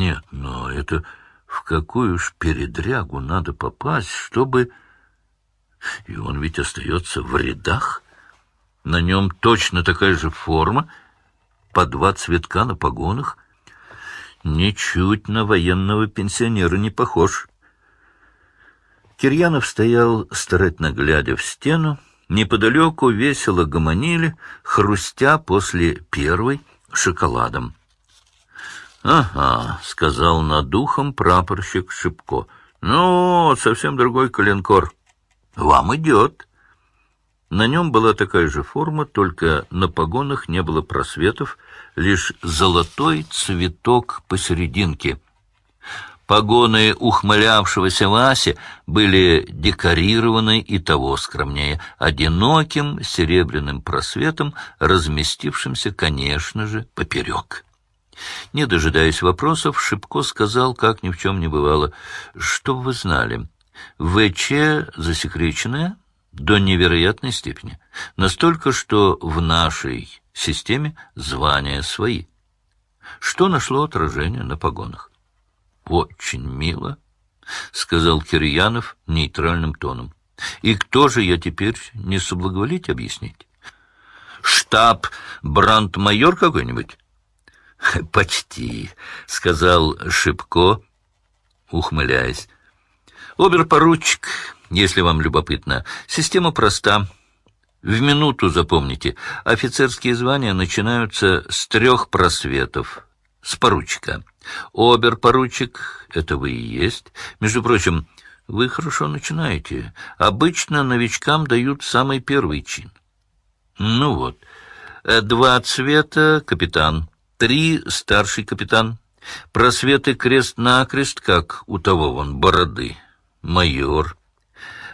Нет, но это в какую ж передрягу надо попасть, чтобы... И он ведь остается в рядах. На нем точно такая же форма, по два цветка на погонах. Ничуть на военного пенсионера не похож. Кирьянов стоял, старательно глядя в стену. Неподалеку весело гомонили, хрустя после первой шоколадом. — Ага, — сказал над ухом прапорщик Шипко. — Ну, совсем другой коленкор. Вам идет. На нем была такая же форма, только на погонах не было просветов, лишь золотой цветок посерединке — Погоны ухмылявшегося Васи были декорированы и того скромнее, одиноким серебряным просветом, разместившимся, конечно же, поперек. Не дожидаясь вопросов, Шипко сказал, как ни в чем не бывало, «Что вы знали? ВЧ засекреченная до невероятной степени, настолько, что в нашей системе звания свои. Что нашло отражение на погонах? Очень мило, — сказал Кирьянов нейтральным тоном. И кто же я теперь не соблаговолить объяснить? Штаб брандмайор какой-нибудь? Почти, — сказал Шипко, ухмыляясь. Оберпоручик, если вам любопытно. Система проста. В минуту запомните, офицерские звания начинаются с трех просветов, с поручика. Обер-поручик — это вы и есть. Между прочим, вы хорошо начинаете. Обычно новичкам дают самый первый чин. Ну вот, два цвета — капитан, три — старший капитан, просветы крест-накрест, как у того вон бороды, майор,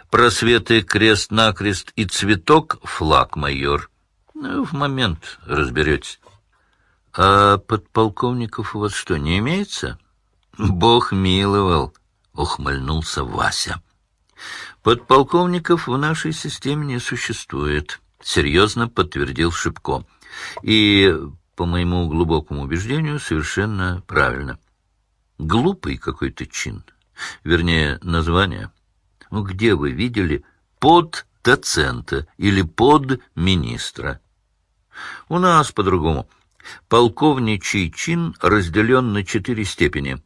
просветы крест-накрест и цветок — флаг майор. Ну, в момент разберетесь. — А подполковников у вас что, не имеется? — Бог миловал, — ухмыльнулся Вася. — Подполковников в нашей системе не существует, — серьезно подтвердил Шипко. И, по моему глубокому убеждению, совершенно правильно. Глупый какой-то чин, вернее, название. Ну, где вы видели под доцента или под министра? У нас по-другому — полковничий чин разделен на четыре степени.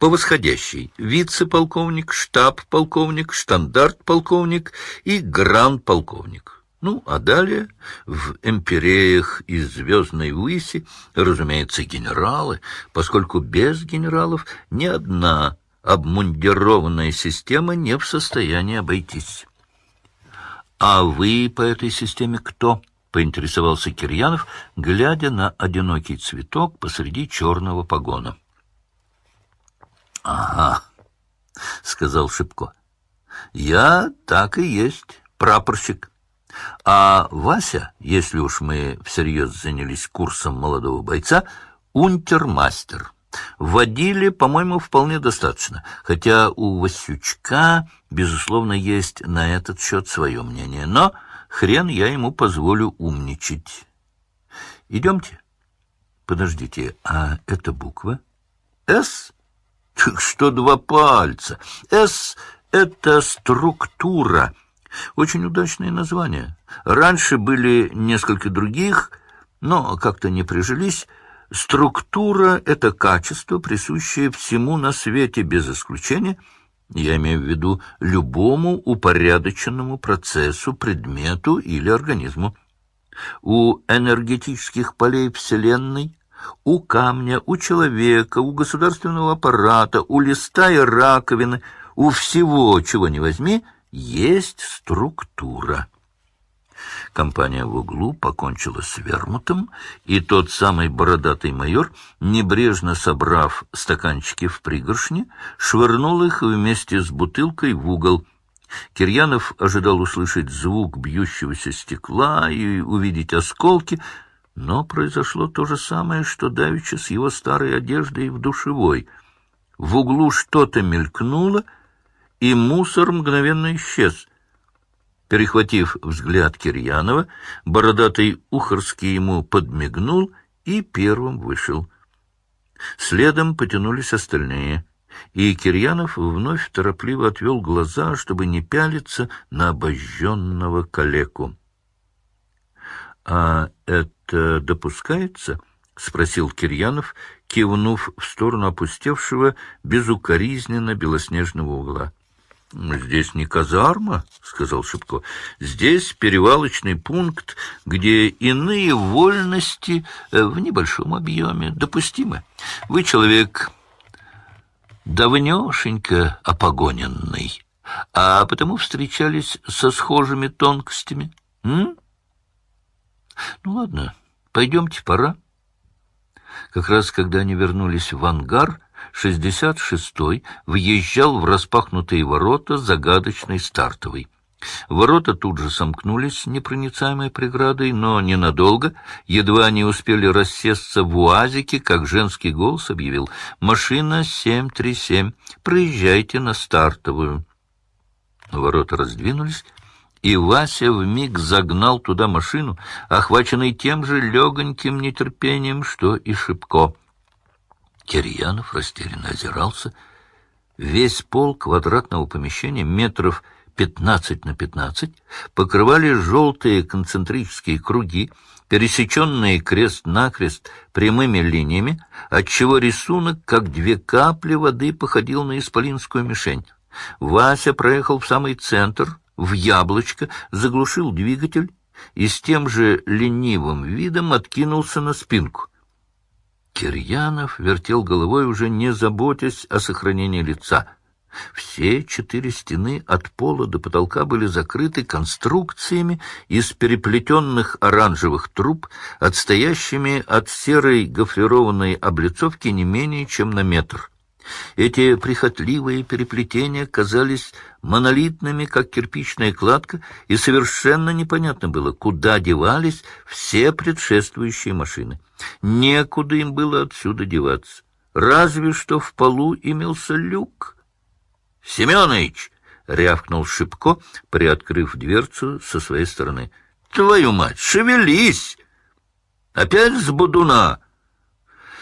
По восходящей — вице-полковник, штаб-полковник, штандарт-полковник и гран-полковник. Ну, а далее в империях и звездной выси, разумеется, генералы, поскольку без генералов ни одна обмундированная система не в состоянии обойтись. А вы по этой системе кто? — поинтересовался Кирьянов, глядя на одинокий цветок посреди черного погона. — Ага, — сказал Шипко, — я так и есть прапорщик. А Вася, если уж мы всерьез занялись курсом молодого бойца, унтермастер. Водили, по-моему, вполне достаточно, хотя у Васючка, безусловно, есть на этот счет свое мнение, но Хрен я ему позволю умничать. Идемте. Подождите, а это буква? «С»? Так что два пальца. «С» — это структура. Очень удачное название. Раньше были несколько других, но как-то не прижились. Структура — это качество, присущее всему на свете без исключения — я имею в виду любому упорядоченному процессу, предмету или организму. У энергетических полей Вселенной, у камня, у человека, у государственного аппарата, у листа и раковины, у всего, чего не возьми, есть структура. Компания в углу покончила с вермутом, и тот самый бородатый майор, небрежно собрав стаканчики в пригоршне, швырнул их вместе с бутылкой в угол. Кирьянов ожидал услышать звук бьющегося стекла и увидеть осколки, но произошло то же самое, что давеча с его старой одеждой в душевой. В углу что-то мелькнуло, и мусор мгновенно исчез — Перехватив взгляд Кирьянова, бородатый Ухарский ему подмигнул и первым вышел. Следом потянулись остальные, и Кирьянов вновь торопливо отвел глаза, чтобы не пялиться на обожженного калеку. — А это допускается? — спросил Кирьянов, кивнув в сторону опустевшего безукоризненно белоснежного угла. «Здесь не казарма», — сказал Шипко. «Здесь перевалочный пункт, где иные вольности в небольшом объеме допустимы. Вы человек давнешенько опогоненный, а потому встречались со схожими тонкостями. М? Ну, ладно, пойдемте, пора». Как раз когда они вернулись в ангар, 66-й въезжал в распахнутые ворота загадочной стартовой. Ворота тут же сомкнулись непроницаемой преградой, но ненадолго. Едва они успели рассесться в уазике, как женский голос объявил «Машина 737, проезжайте на стартовую». Ворота раздвинулись, и Вася вмиг загнал туда машину, охваченный тем же легоньким нетерпением, что и Шибко. Кирьянов растерянно озирался. Весь пол квадратного помещения метров пятнадцать на пятнадцать покрывали желтые концентрические круги, пересеченные крест-накрест прямыми линиями, отчего рисунок, как две капли воды, походил на исполинскую мишень. Вася проехал в самый центр, в яблочко, заглушил двигатель и с тем же ленивым видом откинулся на спинку. Кирьянов вертел головой, уже не заботясь о сохранении лица. Все четыре стены от пола до потолка были закрыты конструкциями из переплетенных оранжевых труб, отстоящими от серой гофрированной облицовки не менее чем на метр. Эти прихотливые переплетения казались монолитными, как кирпичная кладка, и совершенно непонятно было, куда девались все предшествующие машины. Некуда им было отсюда деваться. Разве что в полу имелся люк. — Семенович! — рявкнул Шипко, приоткрыв дверцу со своей стороны. — Твою мать, шевелись! Опять с будуна!